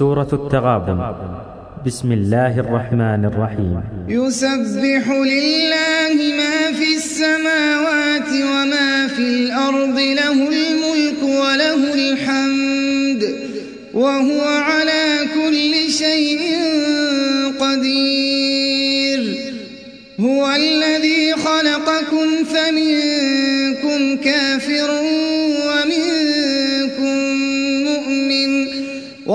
سورة التغابن. بسم الله الرحمن الرحيم. يسبح لله ما في السماوات وما في الأرض له الملك وله الحمد وهو على كل شيء قدير. هو الذي خلقكم فمنكم كافر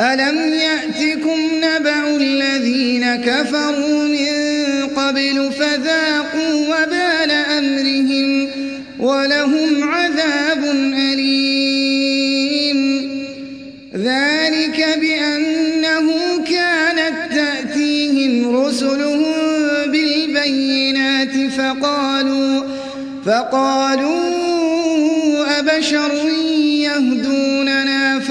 ألم يأتكم نبأ الذين كفروا من قبل فذاقوا وبال أمرهم ولهم عذاب أليم ذلك بأنه كانت تأتيهم رسلهم بالبينات فقالوا فقالوا أبشر يهدوننا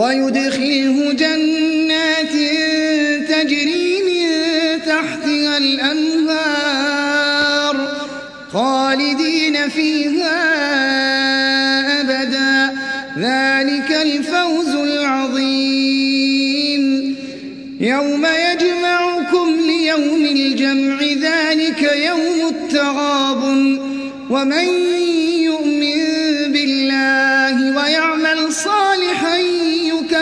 ويدخله جنات تجري من تحتها الأنهار خالدين فيها أبدا. ذلك الفوز العظيم. يوم يجمعكم ليوم الجمع ذلك يوم التغاب ومن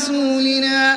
رسولنا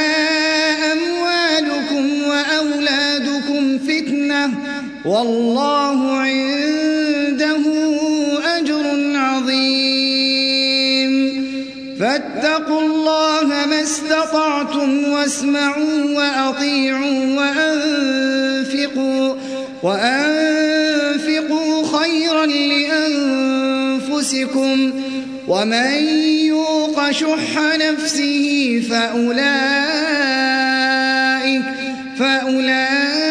والله عنده أجر عظيم. فاتقوا الله ما استطعتم واسمعوا وأطيعوا وأنفقوا وأنفقوا خيرا لأنفسكم. ومن يوق شح نفسه فأولئك فأولئك